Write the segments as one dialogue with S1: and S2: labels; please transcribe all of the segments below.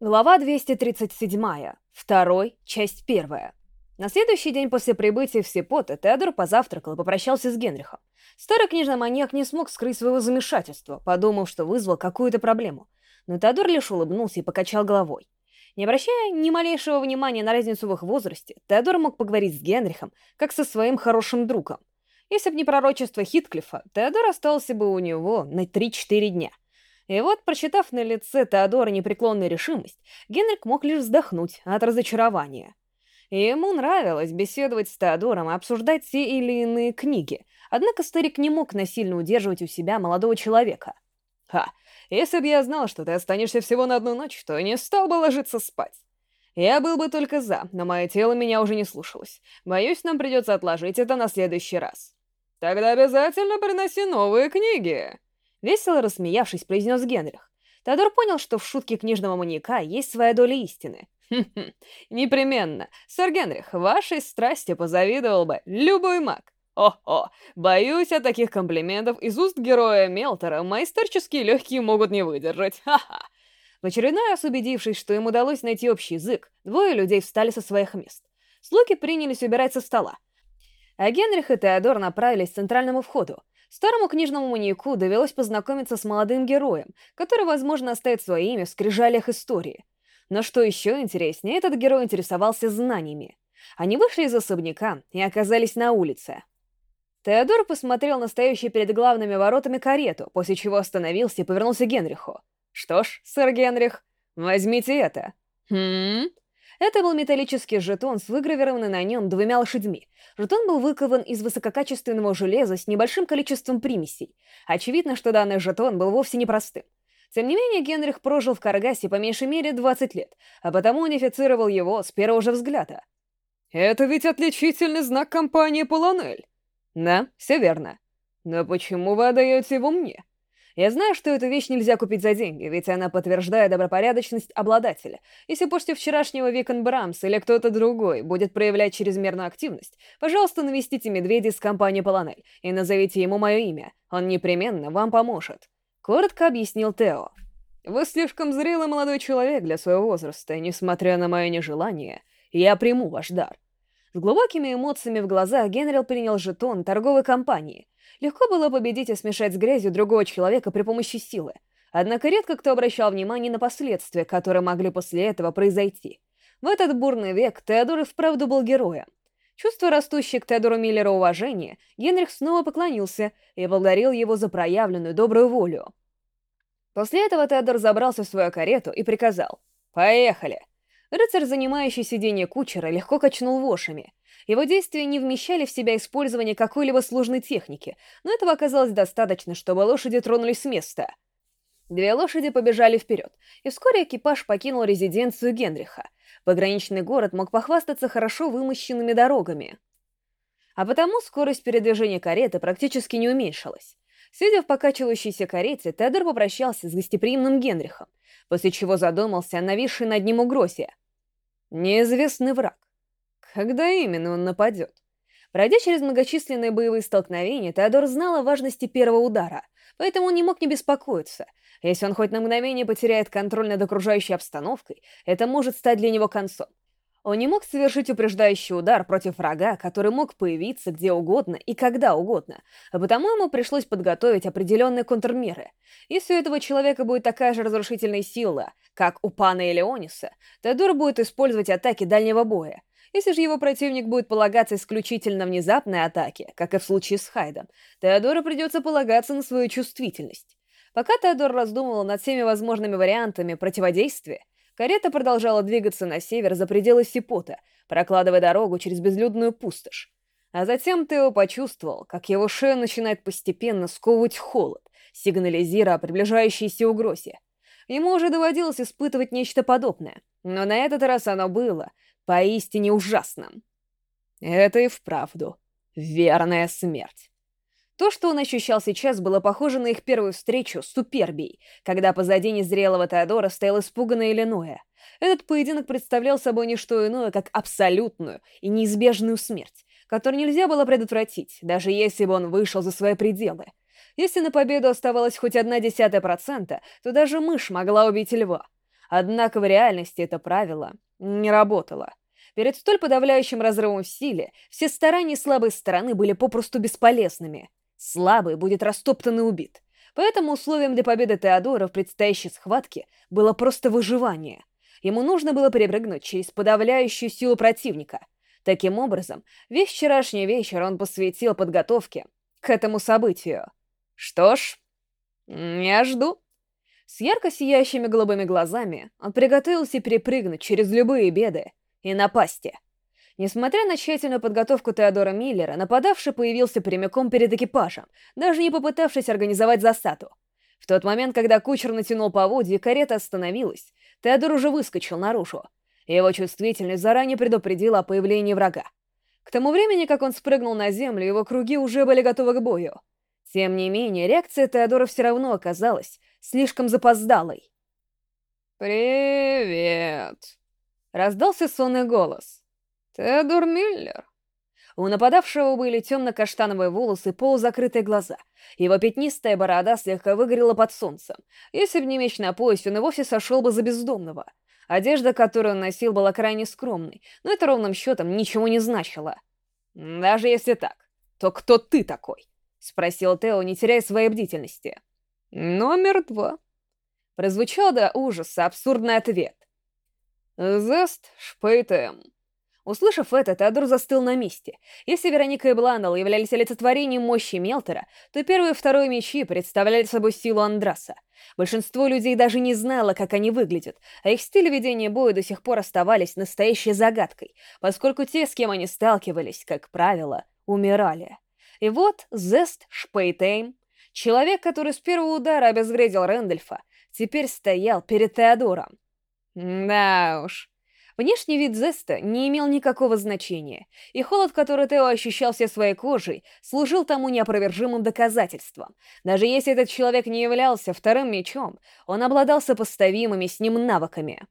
S1: Глава 237. Второй, часть первая. На следующий день после прибытия в Сепота Теодор позавтракал и попрощался с Генрихом. Старый книжный маньяк не смог скрыть своего замешательства, подумав, что вызвал какую-то проблему. Но Теодор лишь улыбнулся и покачал головой. Не обращая ни малейшего внимания на разницу в их возрасте, Теодор мог поговорить с Генрихом, как со своим хорошим другом. Если бы не пророчество Хитклифа, Теодор остался бы у него на 3-4 дня — и вот, прочитав на лице Теодора непреклонную решимость, Генрик мог лишь вздохнуть от разочарования. Ему нравилось беседовать с Теодором и обсуждать те или иные книги, однако старик не мог насильно удерживать у себя молодого человека. «Ха, если бы я знал, что ты останешься всего на одну ночь, то не стал бы ложиться спать. Я был бы только за, но мое тело меня уже не слушалось. Боюсь, нам придется отложить это на следующий раз». «Тогда обязательно приноси новые книги!» Весело рассмеявшись, произнес Генрих. Теодор понял, что в шутке книжного маньяка есть своя доля истины. «Хм-хм, непременно. Сэр Генрих, вашей страсти позавидовал бы любой маг. О-о, боюсь, от таких комплиментов из уст героя Мелтора мои старческие легкие могут не выдержать. Ха-ха!» В очередной раз убедившись, что им удалось найти общий язык, двое людей встали со своих мест. Слуги принялись убирать со стола. А Генрих и Теодор направились к центральному входу, Старому книжному маньяку довелось познакомиться с молодым героем, который, возможно, оставит свое имя в скрижалях истории. Но что еще интереснее, этот герой интересовался знаниями. Они вышли из особняка и оказались на улице. Теодор посмотрел на стоящую перед главными воротами карету, после чего остановился и повернулся к Генриху. «Что ж, сэр Генрих, возьмите это». «Хм?» Это был металлический жетон с выгравированной на нем двумя лошадьми. Жетон был выкован из высококачественного железа с небольшим количеством примесей. Очевидно, что данный жетон был вовсе непростым. Тем не менее, Генрих прожил в Каргасе по меньшей мере 20 лет, а потому унифицировал его с первого же взгляда. «Это ведь отличительный знак компании Полонель!» «Да, все верно. Но почему вы отдаете его мне?» Я знаю, что эту вещь нельзя купить за деньги, ведь она подтверждает добропорядочность обладателя. Если после вчерашнего Викон Брамс или кто-то другой будет проявлять чрезмерную активность, пожалуйста, навестите медведя из компании Полонель и назовите ему мое имя. Он непременно вам поможет. Коротко объяснил Тео. Вы слишком зрелый молодой человек для своего возраста, и, несмотря на мое нежелание, я приму ваш дар. С глубокими эмоциями в глазах Генрил принял жетон торговой компании — Легко было победить и смешать с грязью другого человека при помощи силы. Однако редко кто обращал внимание на последствия, которые могли после этого произойти. В этот бурный век Теодор и вправду был героем. Чувствуя растущее к Теодору Миллеру уважение, Генрих снова поклонился и благодарил его за проявленную добрую волю. После этого Теодор забрался в свою карету и приказал «Поехали!». Рыцарь, занимающий сиденье кучера, легко качнул вошами. Его действия не вмещали в себя использование какой-либо сложной техники, но этого оказалось достаточно, чтобы лошади тронулись с места. Две лошади побежали вперед, и вскоре экипаж покинул резиденцию Генриха. Пограничный город мог похвастаться хорошо вымощенными дорогами. А потому скорость передвижения кареты практически не уменьшилась. Сидя в покачивающейся карете, Тедор попрощался с гостеприимным Генрихом, после чего задумался о нависшей над ним угрозе. Неизвестный враг. Когда именно он нападет? Пройдя через многочисленные боевые столкновения, Теодор знал о важности первого удара, поэтому он не мог не беспокоиться. Если он хоть на мгновение потеряет контроль над окружающей обстановкой, это может стать для него концом. Он не мог совершить упреждающий удар против врага, который мог появиться где угодно и когда угодно, а потому ему пришлось подготовить определенные контрмеры. Если у этого человека будет такая же разрушительная сила, как у пана Элеониса, Теодор будет использовать атаки дальнего боя. Если же его противник будет полагаться исключительно внезапной атаке, как и в случае с Хайдом, Теодору придется полагаться на свою чувствительность. Пока Теодор раздумывал над всеми возможными вариантами противодействия, Карета продолжала двигаться на север за пределы Сипота, прокладывая дорогу через безлюдную пустошь. А затем Тео почувствовал, как его шею начинает постепенно сковывать холод, сигнализируя о приближающейся угрозе. Ему уже доводилось испытывать нечто подобное, но на этот раз оно было поистине ужасным. Это и вправду верная смерть. То, что он ощущал сейчас, было похоже на их первую встречу с Супербией, когда позади незрелого Теодора стоял испуганный Иллиноя. Этот поединок представлял собой не что иное, как абсолютную и неизбежную смерть, которую нельзя было предотвратить, даже если бы он вышел за свои пределы. Если на победу оставалось хоть одна десятая процента, то даже мышь могла убить льва. Однако в реальности это правило не работало. Перед столь подавляющим разрывом в силе все старания слабой стороны были попросту бесполезными. Слабый будет растоптан и убит. Поэтому условием для победы Теодора в предстоящей схватке было просто выживание. Ему нужно было перепрыгнуть через подавляющую силу противника. Таким образом, весь вчерашний вечер он посвятил подготовке к этому событию. Что ж, я жду. С ярко сияющими голубыми глазами он приготовился перепрыгнуть через любые беды и напасти. Несмотря на тщательную подготовку Теодора Миллера, нападавший появился прямиком перед экипажем, даже не попытавшись организовать засаду. В тот момент, когда кучер натянул поводья и карета остановилась, Теодор уже выскочил наружу. Его чувствительность заранее предупредила о появлении врага. К тому времени, как он спрыгнул на землю, его круги уже были готовы к бою. Тем не менее, реакция Теодора все равно оказалась слишком запоздалой. «Привет!» — раздался сонный голос. «Теодор Миллер?» У нападавшего были темно-каштановые волосы и полузакрытые глаза. Его пятнистая борода слегка выгорела под солнцем. Если бы не меч на поясе, он и вовсе сошел бы за бездомного. Одежда, которую он носил, была крайне скромной, но это ровным счетом ничего не значило. «Даже если так, то кто ты такой?» — спросил Тео, не теряя своей бдительности. «Номер два». Прозвучал до ужаса абсурдный ответ. «Зест Шпейтем». Услышав это, Теодор застыл на месте. Если Вероника и Бландал являлись олицетворением мощи Мелтера, то первый и второй мечи представляли собой силу Андраса. Большинство людей даже не знало, как они выглядят, а их стиль ведения боя до сих пор оставались настоящей загадкой, поскольку те, с кем они сталкивались, как правило, умирали. И вот Зест Шпейтейм, человек, который с первого удара обезвредил Рэндольфа, теперь стоял перед Теодором. Да уж, Внешний вид Зеста не имел никакого значения, и холод, который Тео ощущал все своей кожей, служил тому неопровержимым доказательством. Даже если этот человек не являлся вторым мечом, он обладал сопоставимыми с ним навыками.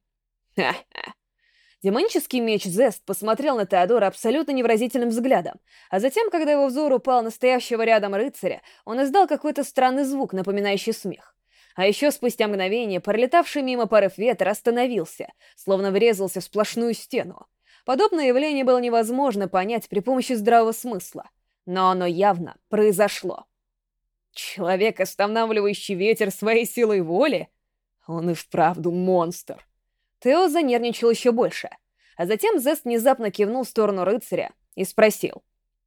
S1: Демонический меч Зест посмотрел на Теодора абсолютно невразительным взглядом, а затем, когда его взор упал на стоящего рядом рыцаря, он издал какой-то странный звук, напоминающий смех. А еще спустя мгновение пролетавший мимо порыв ветра остановился, словно врезался в сплошную стену. Подобное явление было невозможно понять при помощи здравого смысла, но оно явно произошло. Человек, останавливающий ветер своей силой воли? Он и вправду монстр. Тео занервничал еще больше, а затем Зест внезапно кивнул в сторону рыцаря и спросил.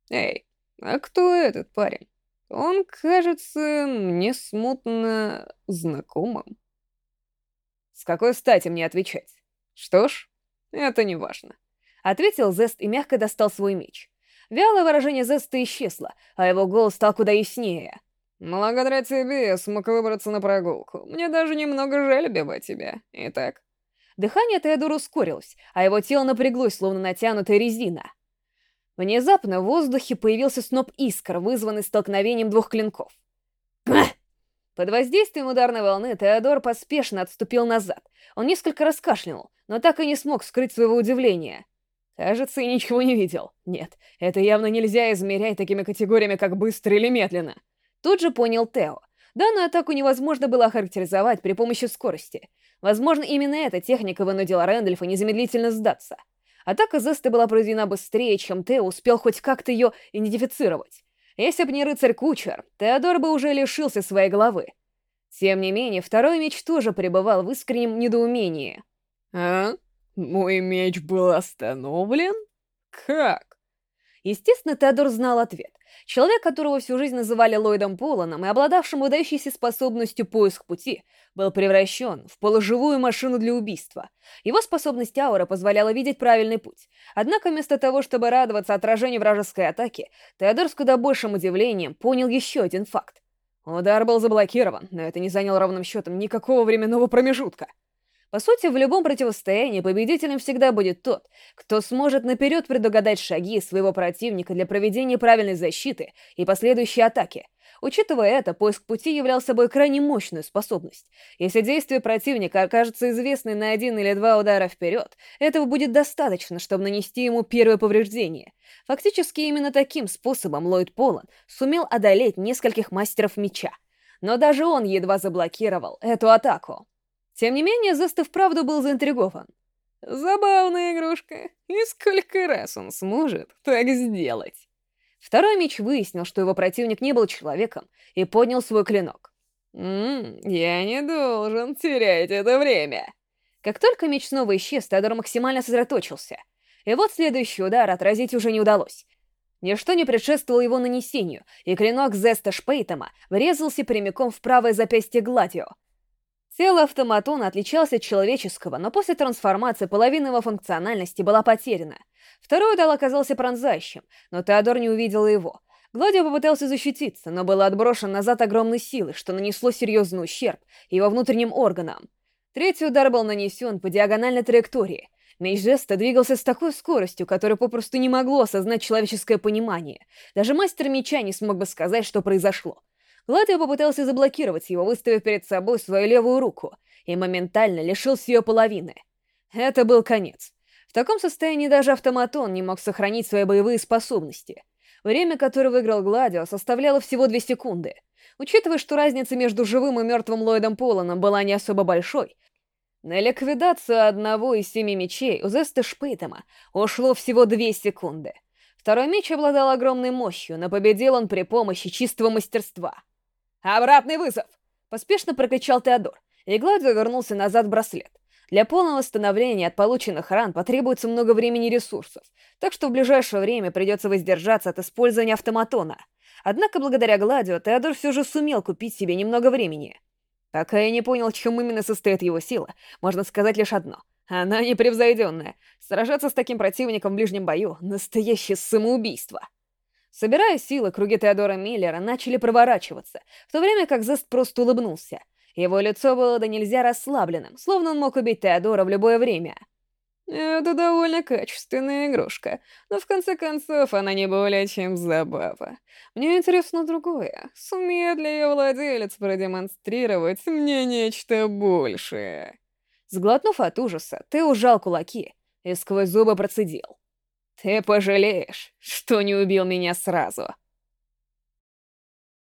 S1: «Эй, а кто этот парень?» Он кажется мне смутно знакомым. С какой стати мне отвечать? Что ж, это не важно. Ответил Зест и мягко достал свой меч. Вялое выражение Зеста исчезло, а его голос стал куда яснее. «Благодаря тебе я смог выбраться на прогулку. Мне даже немного жаль убивать тебя. Итак...» Дыхание Теодора ускорилось, а его тело напряглось, словно натянутая резина. Внезапно в воздухе появился сноп искр, вызванный столкновением двух клинков. Под воздействием ударной волны Теодор поспешно отступил назад. Он несколько раз но так и не смог скрыть своего удивления. Кажется, и ничего не видел. Нет, это явно нельзя измерять такими категориями, как быстро или медленно. Тут же понял Тео. Данную атаку невозможно было охарактеризовать при помощи скорости. Возможно, именно эта техника вынудила Рэндольфа незамедлительно сдаться — Атака Зесты была проведена быстрее, чем Тео успел хоть как-то ее идентифицировать. Если бы не рыцарь-кучер, Теодор бы уже лишился своей головы. Тем не менее, второй меч тоже пребывал в искреннем недоумении. «А? Мой меч был остановлен? Как?» Естественно, Теодор знал ответ. Человек, которого всю жизнь называли Ллойдом Поланом и обладавшим выдающейся способностью поиск пути, был превращен в полуживую машину для убийства. Его способность аура позволяла видеть правильный путь. Однако вместо того, чтобы радоваться отражению вражеской атаки, Теодор с куда большим удивлением понял еще один факт. Удар был заблокирован, но это не заняло ровным счетом никакого временного промежутка. По сути, в любом противостоянии победителем всегда будет тот, кто сможет наперед предугадать шаги своего противника для проведения правильной защиты и последующей атаки. Учитывая это, поиск пути являл собой крайне мощную способность. Если действие противника окажется известной на один или два удара вперед, этого будет достаточно, чтобы нанести ему первое повреждение. Фактически именно таким способом Ллойд Полан сумел одолеть нескольких мастеров меча. Но даже он едва заблокировал эту атаку. Тем не менее, Зест и вправду был заинтригован. Забавная игрушка. И сколько раз он сможет так сделать? Второй меч выяснил, что его противник не был человеком, и поднял свой клинок. «Ммм, я не должен терять это время». Как только меч снова исчез, Теодор максимально сосредоточился. И вот следующий удар отразить уже не удалось. Ничто не предшествовало его нанесению, и клинок Зеста Шпейтема врезался прямиком в правое запястье Гладио. Тело автоматона отличалось от человеческого, но после трансформации половина его функциональности была потеряна. Второй удар оказался пронзающим, но Теодор не увидел его. Гладио попытался защититься, но был отброшен назад огромной силой, что нанесло серьезный ущерб его внутренним органам. Третий удар был нанесен по диагональной траектории. Меч жеста двигался с такой скоростью, которую попросту не могло осознать человеческое понимание. Даже мастер меча не смог бы сказать, что произошло. Гладио попытался заблокировать его, выставив перед собой свою левую руку, и моментально лишился ее половины. Это был конец. В таком состоянии даже автоматон не мог сохранить свои боевые способности. Время, которое выиграл Гладио, составляло всего две секунды. Учитывая, что разница между живым и мертвым Ллойдом Поланом была не особо большой, на ликвидацию одного из семи мечей у Зеста Шпейтема ушло всего две секунды. Второй меч обладал огромной мощью, но победил он при помощи чистого мастерства. «Обратный вызов!» — поспешно прокричал Теодор, и Гладио вернулся назад в браслет. Для полного восстановления от полученных ран потребуется много времени и ресурсов, так что в ближайшее время придется воздержаться от использования автоматона. Однако благодаря Гладио Теодор все же сумел купить себе немного времени. Пока я не понял, чем именно состоит его сила, можно сказать лишь одно. Она непревзойденная. Сражаться с таким противником в ближнем бою — настоящее самоубийство. Собирая силы, круги Теодора Миллера начали проворачиваться, в то время как Зест просто улыбнулся. Его лицо было до нельзя расслабленным, словно он мог убить Теодора в любое время. Это довольно качественная игрушка, но в конце концов она не более чем забава. Мне интересно другое. Сумеет ли ее владелец продемонстрировать мне нечто большее? Сглотнув от ужаса, ты ужал кулаки и сквозь зубы процедил. «Ты пожалеешь, что не убил меня сразу».